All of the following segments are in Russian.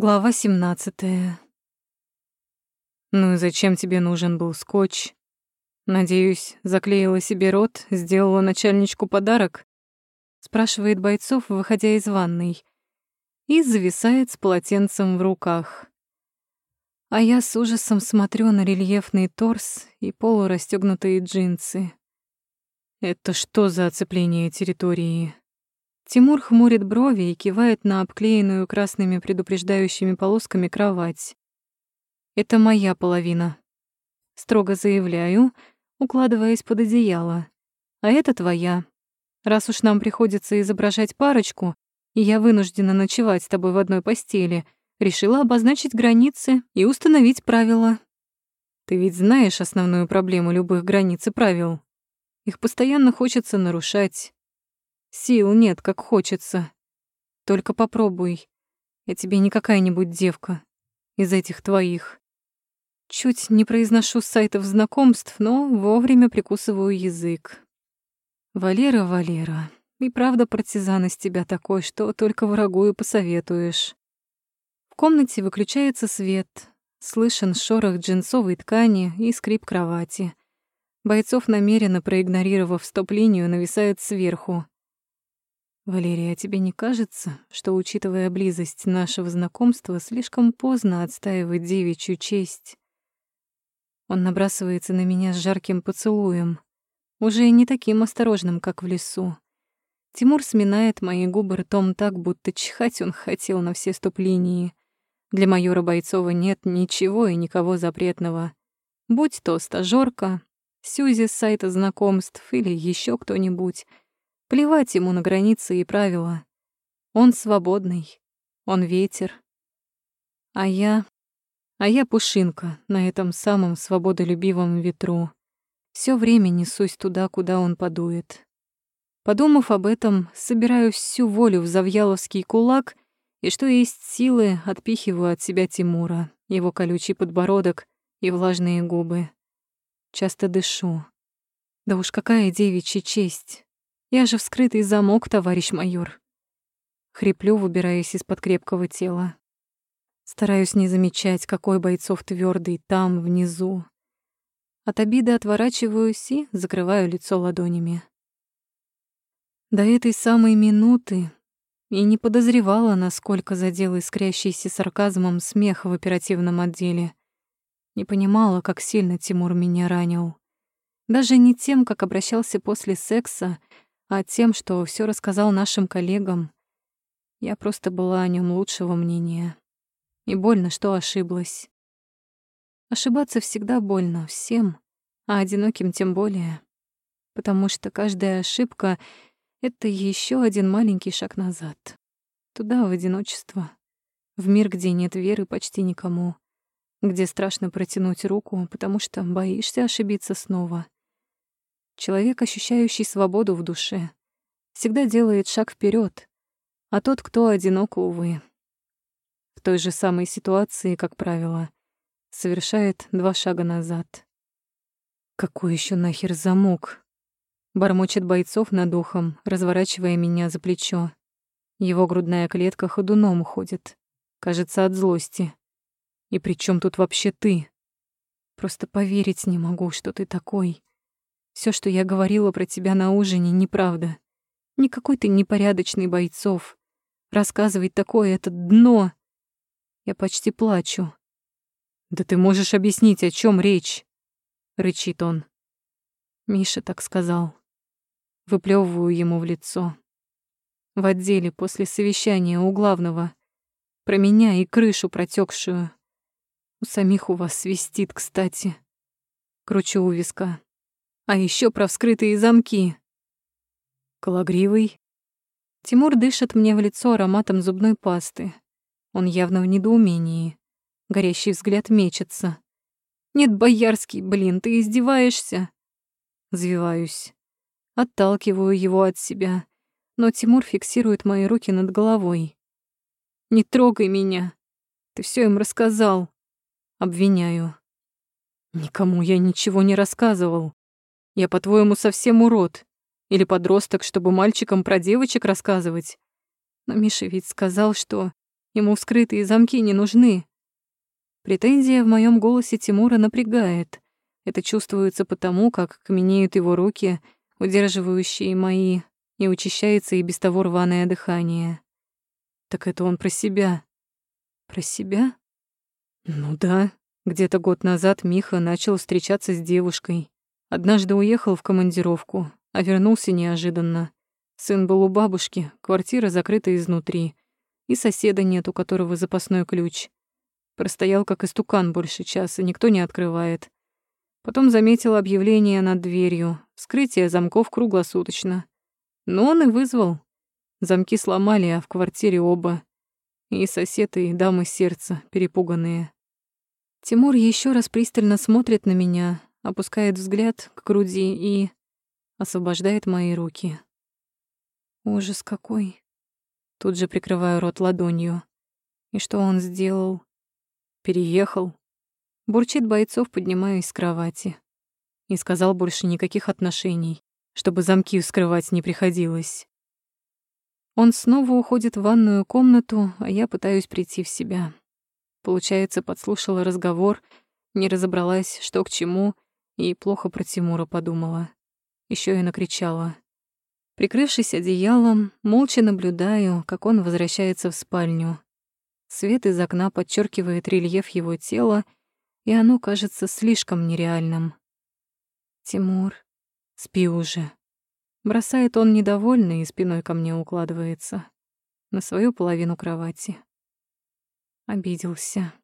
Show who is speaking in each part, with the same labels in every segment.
Speaker 1: Глава 17. Ну и зачем тебе нужен был скотч? Надеюсь, заклеила себе рот, сделала начальничку подарок? Спрашивает бойцов, выходя из ванной, и зависает с полотенцем в руках. А я с ужасом смотрю на рельефный торс и полурастёгнутые джинсы. Это что за оцепление территории? Тимур хмурит брови и кивает на обклеенную красными предупреждающими полосками кровать. «Это моя половина», — строго заявляю, укладываясь под одеяло. «А это твоя. Раз уж нам приходится изображать парочку, и я вынуждена ночевать с тобой в одной постели, решила обозначить границы и установить правила. Ты ведь знаешь основную проблему любых границ и правил. Их постоянно хочется нарушать. Сил нет, как хочется. Только попробуй. Я тебе не какая-нибудь девка из этих твоих. Чуть не произношу сайтов знакомств, но вовремя прикусываю язык. Валера, Валера, и правда партизан из тебя такой, что только врагу и посоветуешь. В комнате выключается свет, слышен шорох джинсовой ткани и скрип кровати. Бойцов, намеренно проигнорировав стоп-линию, нависают сверху. «Валерия, а тебе не кажется, что, учитывая близость нашего знакомства, слишком поздно отстаивать девичью честь?» Он набрасывается на меня с жарким поцелуем, уже не таким осторожным, как в лесу. Тимур сминает мои губы ртом так, будто чихать он хотел на все стоп-линии. Для майора Бойцова нет ничего и никого запретного. Будь то стажёрка, Сюзи с сайта знакомств или еще кто-нибудь — Плевать ему на границы и правила. Он свободный, он ветер. А я... А я пушинка на этом самом свободолюбивом ветру. Всё время несусь туда, куда он подует. Подумав об этом, собираю всю волю в завьяловский кулак и, что есть силы, отпихиваю от себя Тимура, его колючий подбородок и влажные губы. Часто дышу. Да уж какая девичья честь я же вскрытый замок, товарищ майор. Хриплю, выбираясь из-под крепкого тела. Стараюсь не замечать, какой бойцов твёрдый там, внизу. От обиды отворачиваюсь и закрываю лицо ладонями. До этой самой минуты и не подозревала, насколько задел искрящийся сарказмом смех в оперативном отделе. Не понимала, как сильно Тимур меня ранил. Даже не тем, как обращался после секса, а тем, что все рассказал нашим коллегам. Я просто была о нем лучшего мнения. И больно, что ошиблась. Ошибаться всегда больно всем, а одиноким тем более. Потому что каждая ошибка — это еще один маленький шаг назад. Туда, в одиночество. В мир, где нет веры почти никому. Где страшно протянуть руку, потому что боишься ошибиться снова — Человек, ощущающий свободу в душе, всегда делает шаг вперед, а тот, кто одинок, увы, в той же самой ситуации, как правило, совершает два шага назад. Какой еще нахер замок? Бормочет бойцов над ухом, разворачивая меня за плечо. Его грудная клетка ходуном уходит, кажется, от злости. И при чем тут вообще ты? Просто поверить не могу, что ты такой. Все, что я говорила про тебя на ужине, неправда. Никакой ты непорядочный бойцов. Рассказывать такое — это дно. Я почти плачу. «Да ты можешь объяснить, о чем речь?» — рычит он. Миша так сказал. Выплевываю ему в лицо. В отделе после совещания у главного. Про меня и крышу протекшую. У самих у вас свистит, кстати. Кручу у виска. А еще про вскрытые замки. Кологривый. Тимур дышит мне в лицо ароматом зубной пасты. Он явно в недоумении. Горящий взгляд мечется. «Нет, Боярский, блин, ты издеваешься?» Звиваюсь. Отталкиваю его от себя, но Тимур фиксирует мои руки над головой. «Не трогай меня. Ты все им рассказал». Обвиняю. «Никому я ничего не рассказывал. Я, по-твоему, совсем урод? Или подросток, чтобы мальчикам про девочек рассказывать? Но Миша ведь сказал, что... Ему вскрытые замки не нужны. Претензия в моем голосе Тимура напрягает. Это чувствуется потому, как каменеют его руки, удерживающие мои, и учащается и без того рваное дыхание. Так это он про себя. Про себя? Ну да. Где-то год назад Миха начал встречаться с девушкой. Однажды уехал в командировку, а вернулся неожиданно. Сын был у бабушки, квартира закрыта изнутри, и соседа нет, у которого запасной ключ. Простоял как истукан больше часа, никто не открывает. Потом заметил объявление над дверью, вскрытие замков круглосуточно. Но он и вызвал. Замки сломали, а в квартире оба. И сосед, и дамы сердца, перепуганные. Тимур еще раз пристально смотрит на меня, опускает взгляд к груди и освобождает мои руки. Ужас какой. Тут же прикрываю рот ладонью. И что он сделал? Переехал. Бурчит бойцов, поднимаясь с кровати. И сказал больше никаких отношений, чтобы замки вскрывать не приходилось. Он снова уходит в ванную комнату, а я пытаюсь прийти в себя. Получается, подслушала разговор, не разобралась, что к чему, и плохо про Тимура подумала. Еще и накричала. Прикрывшись одеялом, молча наблюдаю, как он возвращается в спальню. Свет из окна подчеркивает рельеф его тела, и оно кажется слишком нереальным. «Тимур, спи уже», Бросает он недовольный и спиной ко мне укладывается. На свою половину кровати. Обиделся.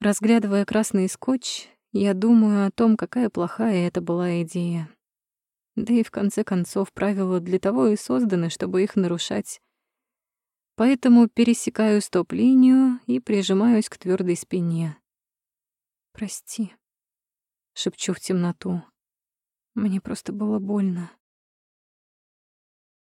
Speaker 1: Разглядывая красный скотч, я думаю о том, какая плохая это была идея. Да и в конце концов правила для того и созданы, чтобы их нарушать. Поэтому пересекаю стоп-линию и прижимаюсь к твердой спине. «Прости», — шепчу в темноту. «Мне просто было больно».